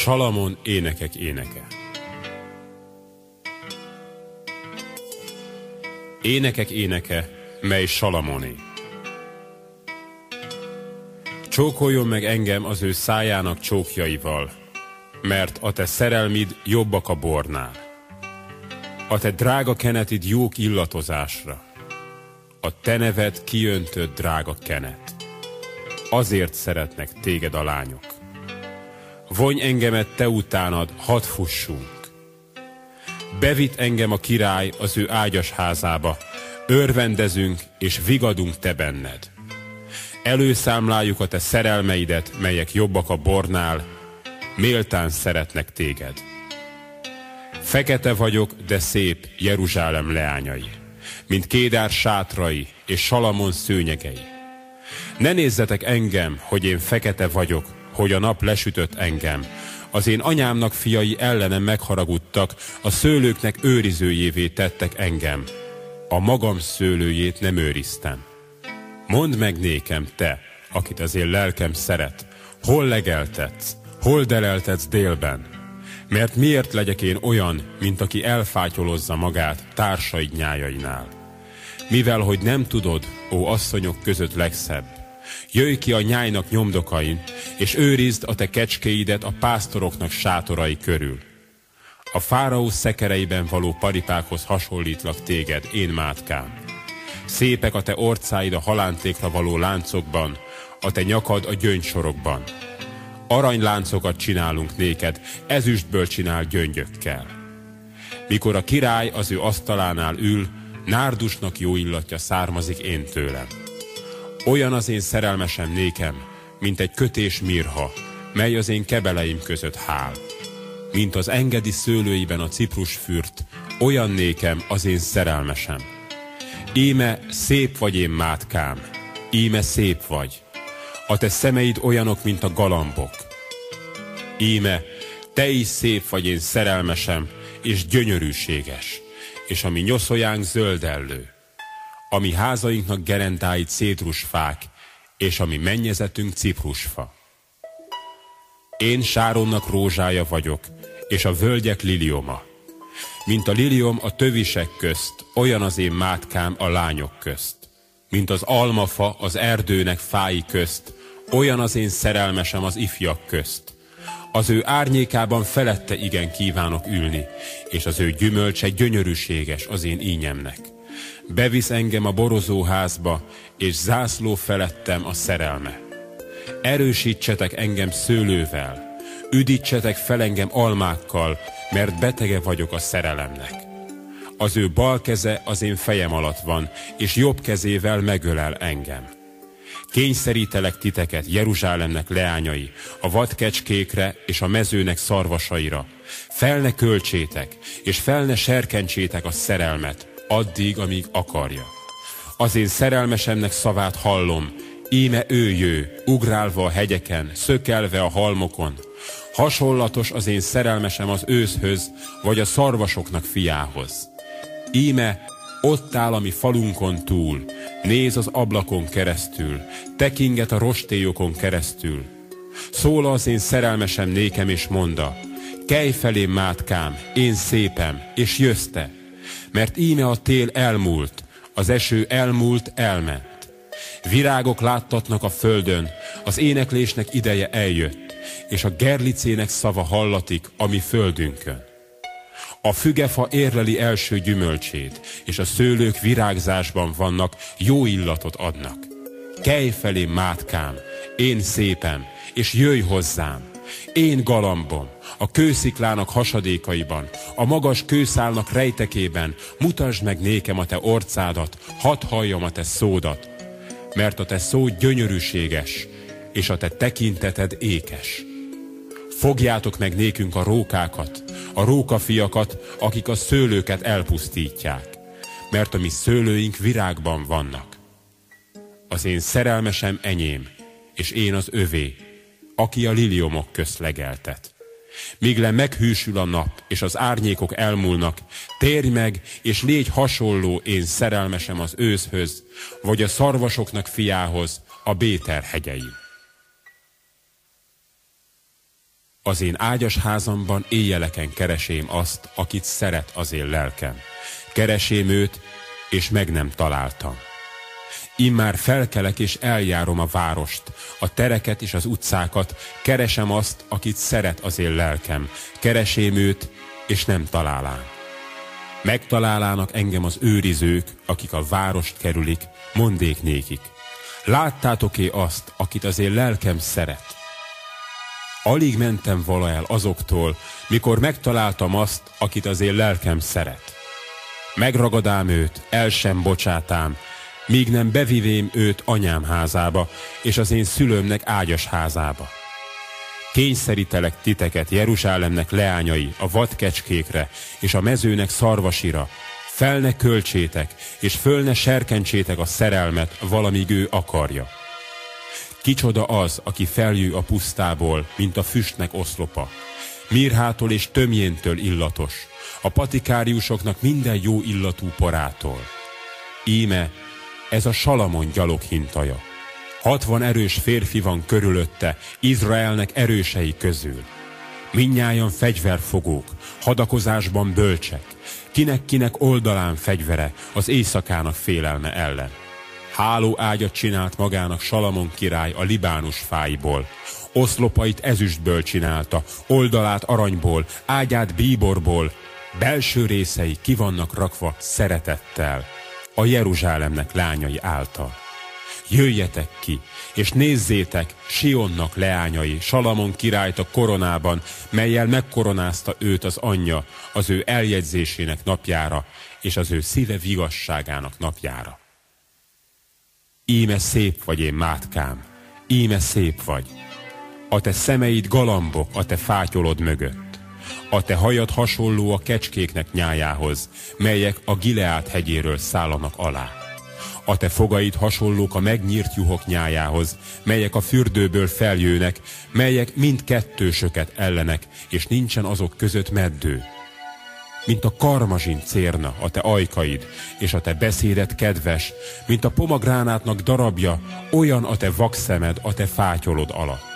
Salamon énekek éneke. Énekek éneke, mely Salamoné. Csókoljon meg engem az ő szájának csókjaival, mert a te szerelmid jobbak a bornál. A te drága kenetid jók illatozásra. A te neved kiöntött drága kenet. Azért szeretnek téged a lányok. Vonj engemet te utánad, hadd fussunk. Bevitt engem a király az ő ágyas házába, örvendezünk és vigadunk te benned. Előszámláljuk a te szerelmeidet, melyek jobbak a bornál, méltán szeretnek téged. Fekete vagyok, de szép Jeruzsálem leányai, mint Kédár sátrai és Salamon szőnyegei. Ne nézzetek engem, hogy én fekete vagyok, hogy a nap lesütött engem. Az én anyámnak fiai ellenem megharagudtak, a szőlőknek őrizőjévé tettek engem. A magam szőlőjét nem őriztem. Mondd meg nékem te, akit az én lelkem szeret, hol legeltetsz, hol deleltetsz délben, mert miért legyek én olyan, mint aki elfátyolozza magát társaid nyájainál? Mivel, hogy nem tudod, ó asszonyok között legszebb, Jöjj ki a nyájnak nyomdokain, és őrizd a te kecskéidet a pásztoroknak sátorai körül. A fáraó szekereiben való paripákhoz hasonlítlak téged, én mátkám. Szépek a te orcáid a halántékra való láncokban, a te nyakad a gyöngysorokban. Aranyláncokat csinálunk néked, ezüstből csinál gyöngyökkel. Mikor a király az ő asztalánál ül, nárdusnak jó illatja származik én tőlem. Olyan az én szerelmesem nékem, mint egy kötés mirha, mely az én kebeleim között hál. Mint az engedi szőlőiben a ciprusfürt, olyan nékem az én szerelmesem. Íme szép vagy én mátkám, íme szép vagy. A te szemeid olyanok, mint a galambok. Íme, te is szép vagy én szerelmesem, és gyönyörűséges, és ami nyoszojánk zöldellő a mi házainknak gerendáit cétrusfák, és a mi mennyezetünk ciprusfa. Én Sáronnak rózsája vagyok, és a völgyek lilioma. Mint a liliom a tövisek közt, olyan az én mátkám a lányok közt. Mint az almafa az erdőnek fái közt, olyan az én szerelmesem az ifjak közt. Az ő árnyékában felette igen kívánok ülni, és az ő gyümölcse gyönyörűséges az én ínyemnek. Bevisz engem a borozóházba, és zászló felettem a szerelme. Erősítsetek engem szőlővel, üdítsetek fel engem almákkal, mert betege vagyok a szerelemnek. Az ő bal keze az én fejem alatt van, és jobb kezével megölel engem. Kényszerítelek titeket Jeruzsálemnek leányai, a vadkecskékre és a mezőnek szarvasaira. Fel ne költsétek, és fel ne serkentsétek a szerelmet, addig, amíg akarja. Az én szerelmesemnek szavát hallom, íme ő jő, ugrálva a hegyeken, szökelve a halmokon. Hasonlatos az én szerelmesem az őszhöz, vagy a szarvasoknak fiához. Íme ott áll a falunkon túl, néz az ablakon keresztül, tekinget a rostélyokon keresztül. Szól az én szerelmesem nékem és monda, kelj felém mátkám, én szépem, és jössz te mert íme a tél elmúlt, az eső elmúlt, elment. Virágok láttatnak a földön, az éneklésnek ideje eljött, és a gerlicének szava hallatik a mi földünkön. A fügefa érleli első gyümölcsét, és a szőlők virágzásban vannak, jó illatot adnak. Kelj felé, mátkám, én szépem, és jöjj hozzám, én galambom, a kősziklának hasadékaiban, a magas kőszálnak rejtekében, mutasd meg nékem a te orcádat, hadd halljam a te szódat, mert a te szó gyönyörűséges, és a te tekinteted ékes. Fogjátok meg nékünk a rókákat, a rókafiakat, akik a szőlőket elpusztítják, mert a mi szőlőink virágban vannak. Az én szerelmesem enyém, és én az övé, aki a liliomok közt legeltet. Míg le meghűsül a nap, és az árnyékok elmúlnak, térj meg, és légy hasonló én szerelmesem az őszhöz, vagy a szarvasoknak fiához a Béter hegyein. Az én ágyas házamban éjjeleken keresém azt, akit szeret az én lelkem. Keresém őt, és meg nem találtam. Immár felkelek és eljárom a várost, a tereket és az utcákat, keresem azt, akit szeret az én lelkem. Keresém őt, és nem találám. Megtalálának engem az őrizők, akik a várost kerülik, mondék nékik. Láttátok-é azt, akit az én lelkem szeret? Alig mentem vala el azoktól, mikor megtaláltam azt, akit az én lelkem szeret. Megragadám őt, el sem bocsátám, míg nem bevivém őt anyám házába, és az én szülőmnek ágyas házába. Kényszerítelek titeket Jeruzsálemnek leányai a vadkecskékre és a mezőnek szarvasira, fel ne költsétek, és föl ne serkentsétek a szerelmet, valamíg ő akarja. Kicsoda az, aki feljő a pusztából, mint a füstnek oszlopa. Mirhától és tömjéntől illatos, a patikáriusoknak minden jó illatú porától. Íme, ez a Salamon gyalog hintaja. Hatvan erős férfi van körülötte, Izraelnek erősei közül. Minnyájan fegyverfogók, hadakozásban bölcsek, kinek-kinek oldalán fegyvere az éjszakának félelme ellen. Háló ágyat csinált magának Salamon király a Libánus fáiból. Oszlopait ezüstből csinálta, oldalát aranyból, ágyát bíborból, belső részei ki vannak rakva szeretettel, a Jeruzsálemnek lányai által. Jöjjetek ki, és nézzétek Sionnak leányai, Salamon királyt a koronában, melyel megkoronázta őt az anyja az ő eljegyzésének napjára, és az ő szíve vigasságának napjára. Íme szép vagy én mátkám, íme szép vagy. A te szemeid galambok a te fátyolod mögött. A te hajad hasonló a kecskéknek nyájához, melyek a Gileát hegyéről szállanak alá. A te fogaid hasonlók a megnyírt juhok nyájához, melyek a fürdőből feljőnek, melyek mind kettősöket ellenek, és nincsen azok között meddő mint a karmazsin cérna a te ajkaid, és a te beszédet kedves, mint a pomagránátnak darabja, olyan a te vakszemed a te fátyolod alatt.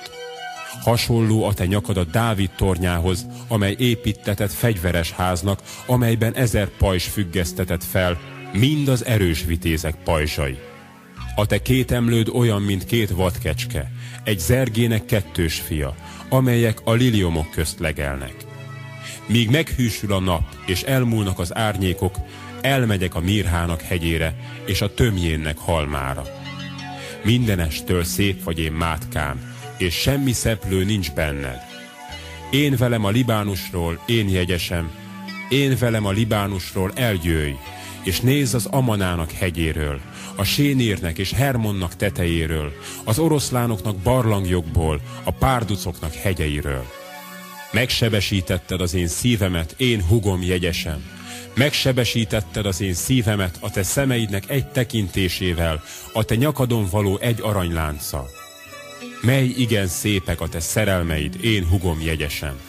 Hasonló a te nyakad a Dávid tornyához, amely építetett fegyveres háznak, amelyben ezer pajzs függesztetett fel, mind az erős vitézek pajzsai. A te két emlőd olyan, mint két vadkecske, egy zergének kettős fia, amelyek a liliomok közt legelnek. Míg meghűsül a nap, és elmúlnak az árnyékok, elmegyek a Mirhának hegyére, és a tömjénnek halmára. Mindenestől szép vagy én mátkám, és semmi szeplő nincs benned. Én velem a Libánusról, én jegyesem, én velem a Libánusról eljöjj, és nézz az Amanának hegyéről, a Sénírnek és Hermonnak tetejéről, az oroszlánoknak barlangjokból, a párducoknak hegyeiről. Megsebesítetted az én szívemet, én hugom jegyesem. Megsebesítetted az én szívemet a te szemeidnek egy tekintésével, a te nyakadon való egy aranylánccal. Mely igen szépek a te szerelmeid, én hugom jegyesem.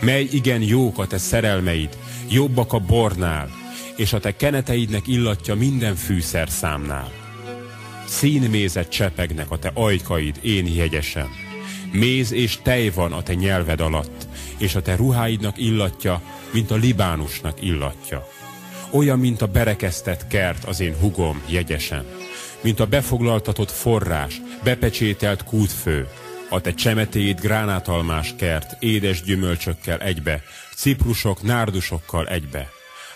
Mely igen jók a te szerelmeid, jobbak a bornál, és a te keneteidnek illatja minden fűszer számnál. Színmézet csepegnek a te ajkaid, én jegyesem. Méz és tej van a te nyelved alatt, és a te ruháidnak illatja, mint a Libánusnak illatja. Olyan, mint a berekesztett kert az én hugom jegyesen, mint a befoglaltatott forrás, bepecsételt kútfő, a te csemetéid gránátalmás kert, édes gyümölcsökkel egybe, ciprusok, nárdusokkal egybe.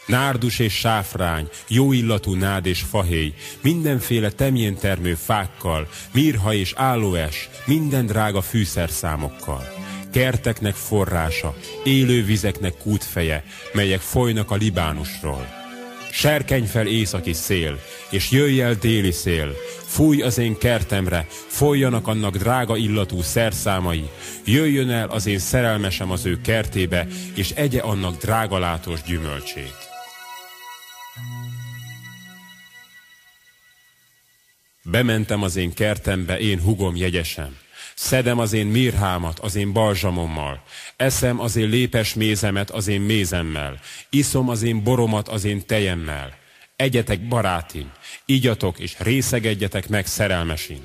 Nárdus és sáfrány, jó illatú nád és fahéj, mindenféle temjéntermő fákkal, mirha és állóes, minden drága fűszerszámokkal kerteknek forrása, élő vizeknek kútfeje, melyek folynak a Libánusról. Serkenj fel északi szél, és jöjj el déli szél, fúj az én kertemre, folyjanak annak drága illatú szerszámai, jöjjön el az én szerelmesem az ő kertébe, és egye annak drágalátós gyümölcsét. Bementem az én kertembe, én hugom jegyesem. Szedem az én mirhámat az én balzsamommal, eszem az én lépes mézemet az én mézemmel, iszom az én boromat az én tejemmel. Egyetek barátim, igyatok és részegedjetek meg szerelmesin.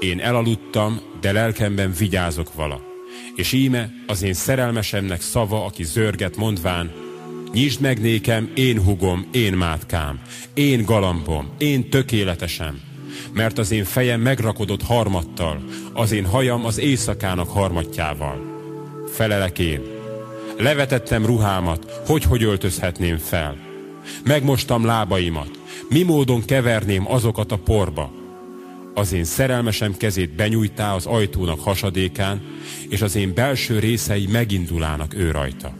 Én elaludtam, de lelkemben vigyázok vala. És íme az én szerelmesemnek szava, aki zörget mondván, Nyisd meg nékem, én hugom, én mátkám, én galambom, én tökéletesem, mert az én fejem megrakodott harmattal, az én hajam az éjszakának harmatjával. Felelek én. Levetettem ruhámat, hogy hogy öltözhetném fel. Megmostam lábaimat, mi módon keverném azokat a porba. Az én szerelmesem kezét benyújtá az ajtónak hasadékán, és az én belső részei megindulának ő rajta.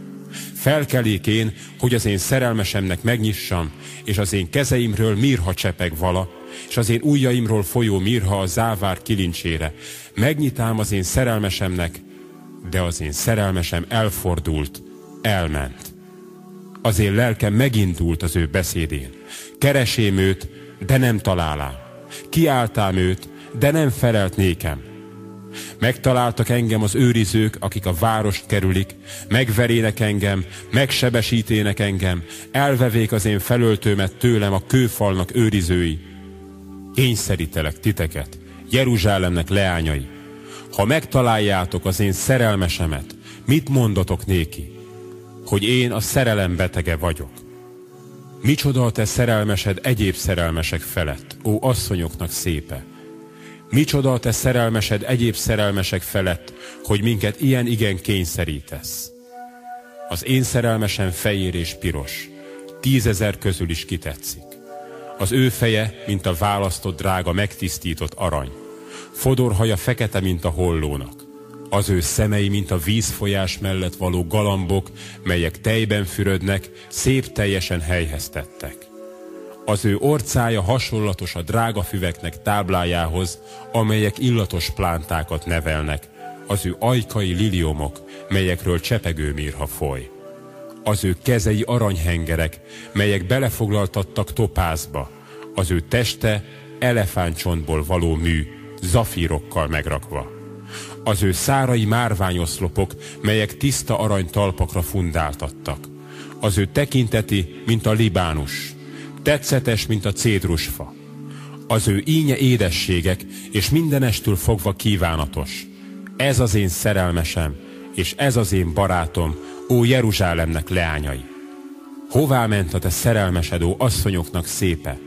Felkelék én, hogy az én szerelmesemnek megnyissam, és az én kezeimről mirha csepeg vala, és az én ujjaimról folyó mirha a závár kilincsére. Megnyitám az én szerelmesemnek, de az én szerelmesem elfordult, elment. Az én lelkem megindult az ő beszédén. Keresém őt, de nem találám. Kiáltám őt, de nem felelt nékem. Megtaláltak engem az őrizők, akik a várost kerülik, megverének engem, megsebesítének engem, elvevék az én felöltőmet tőlem a kőfalnak őrizői. Kényszerítelek titeket, Jeruzsálemnek leányai. Ha megtaláljátok az én szerelmesemet, mit mondatok néki? Hogy én a szerelem betege vagyok. Micsoda a te szerelmesed egyéb szerelmesek felett, ó asszonyoknak szépe. Micsoda a te szerelmesed egyéb szerelmesek felett, hogy minket ilyen igen kényszerítesz. Az én szerelmesem fehér és piros, tízezer közül is kitetszik. Az ő feje, mint a választott drága megtisztított arany. Fodorhaja fekete, mint a hollónak. Az ő szemei, mint a vízfolyás mellett való galambok, melyek tejben fürödnek, szép teljesen helyhez tettek. Az ő orcája hasonlatos a drága füveknek táblájához, amelyek illatos plántákat nevelnek, az ő ajkai liliomok, melyekről csepegő mirha foly. Az ő kezei aranyhengerek, melyek belefoglaltattak topázba, az ő teste elefántcsontból való mű, zafírokkal megrakva. Az ő szárai márványoszlopok, melyek tiszta arany talpakra fundáltattak. Az ő tekinteti, mint a libánus, tetszetes, mint a cédrusfa. Az ő ínye édességek, és mindenestől fogva kívánatos. Ez az én szerelmesem, és ez az én barátom, ó Jeruzsálemnek leányai. Hová ment a te szerelmesed, ó asszonyoknak szépe?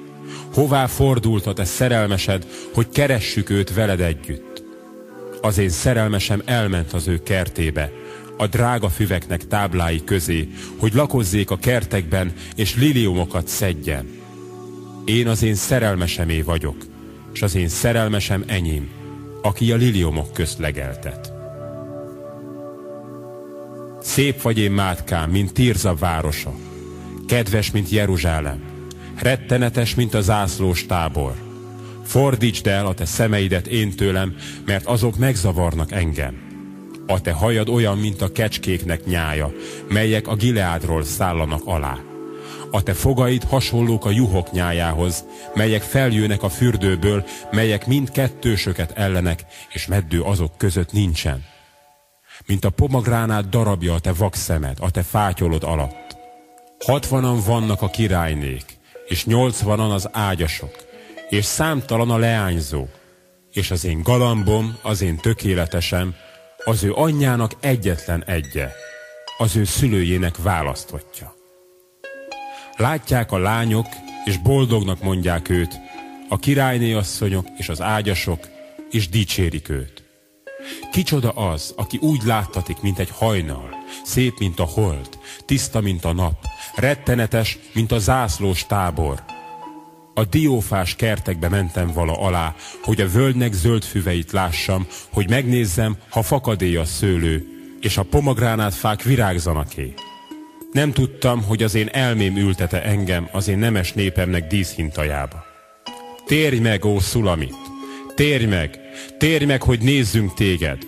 Hová fordult a te szerelmesed, hogy keressük őt veled együtt? Az én szerelmesem elment az ő kertébe, a drága füveknek táblái közé, hogy lakozzék a kertekben, és liliumokat szedjen. Én az én szerelmesemé vagyok, és az én szerelmesem enyém, aki a liliumok közt legeltet. Szép vagy én mátkám, mint Tirza városa, kedves, mint Jeruzsálem, rettenetes, mint a zászlós tábor. Fordítsd el a te szemeidet én tőlem, mert azok megzavarnak engem. A te hajad olyan, mint a kecskéknek nyája, melyek a Gileádról szállanak alá. A te fogaid hasonlók a juhok nyájához, melyek feljönnek a fürdőből, melyek mind kettősöket ellenek, és meddő azok között nincsen. Mint a pomagránát darabja a te vakszemed, a te fátyolod alatt. Hatvanan vannak a királynék, és nyolcvanan az ágyasok, és számtalan a leányzó, és az én galambom, az én tökéletesem, az ő anyjának egyetlen egye, az ő szülőjének választotja. Látják a lányok, és boldognak mondják őt, a királyné asszonyok és az ágyasok, és dicsérik őt. Kicsoda az, aki úgy láttatik, mint egy hajnal, szép, mint a hold, tiszta, mint a nap, rettenetes, mint a zászlós tábor. A diófás kertekbe mentem vala alá, hogy a völgynek zöld füveit lássam, hogy megnézzem, ha fakadé a szőlő, és a pomagránát fák virágzanak-é. Nem tudtam, hogy az én elmém ültete engem az én nemes népemnek díszhintajába. Térj meg, ó Szulamit! Térj meg! Térj meg, hogy nézzünk téged!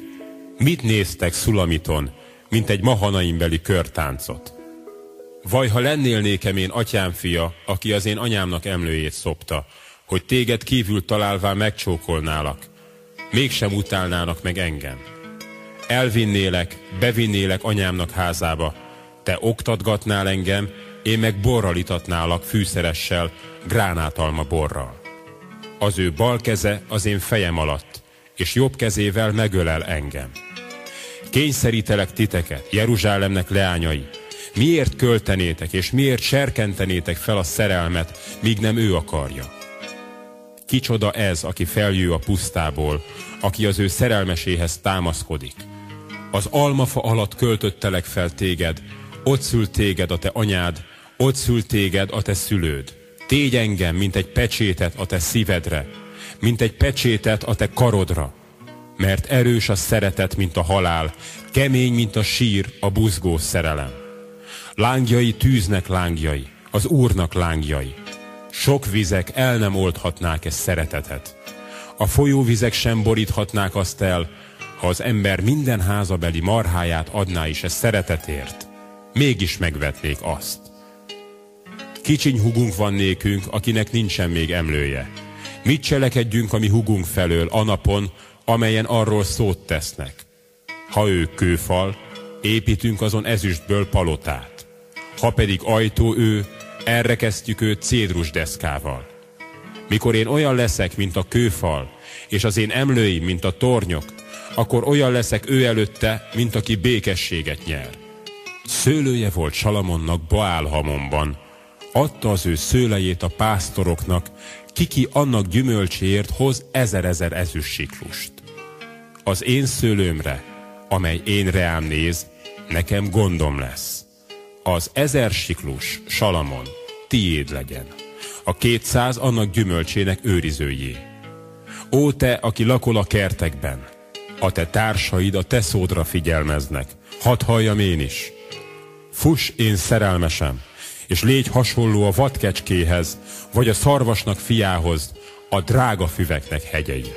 Mit néztek Szulamiton, mint egy mahanaimbeli körtáncot? Vaj, ha lennél nékem én atyám fia, aki az én anyámnak emlőjét szopta, hogy téged kívül találván megcsókolnálak, mégsem utálnának meg engem. Elvinnélek, bevinnélek anyámnak házába, te oktatgatnál engem, én meg borral itatnálak fűszeressel, gránátalma borral. Az ő bal keze az én fejem alatt, és jobb kezével megölel engem. Kényszerítelek titeket, Jeruzsálemnek leányai. Miért költenétek, és miért serkentenétek fel a szerelmet, míg nem ő akarja? Kicsoda ez, aki feljő a pusztából, aki az ő szerelmeséhez támaszkodik? Az almafa alatt költöttelek fel téged, ott szült téged a te anyád, ott szült téged a te szülőd. Tégy engem, mint egy pecsétet a te szívedre, mint egy pecsétet a te karodra. Mert erős a szeretet, mint a halál, kemény, mint a sír, a buzgó szerelem. Lángjai tűznek lángjai, az Úrnak lángjai. Sok vizek el nem oldhatnák ezt szeretetet. A folyóvizek sem boríthatnák azt el, ha az ember minden házabeli marháját adná is e szeretetért. Mégis megvetnék azt. Kicsiny hugunk van nékünk, akinek nincsen még emlője. Mit cselekedjünk a mi hugunk felől a napon, amelyen arról szót tesznek? Ha ő kőfal, építünk azon ezüstből palotát. Ha pedig ajtó ő, elrekesztjük őt cédrus deszkával. Mikor én olyan leszek, mint a kőfal, és az én emlőim, mint a tornyok, akkor olyan leszek ő előtte, mint aki békességet nyer. Szőlője volt Salamonnak Baálhamonban, adta az ő szőlejét a pásztoroknak, kiki annak gyümölcséért hoz ezer-ezer ezüst siklust. Az én szőlőmre, amely én reám néz, nekem gondom lesz. Az ezer siklus, Salamon, tiéd legyen. A kétszáz annak gyümölcsének őrizőjé. Ó te, aki lakol a kertekben, a te társaid a te szódra figyelmeznek, hadd halljam én is. Fuss én szerelmesem, és légy hasonló a vadkecskéhez, vagy a szarvasnak fiához, a drága füveknek hegyei.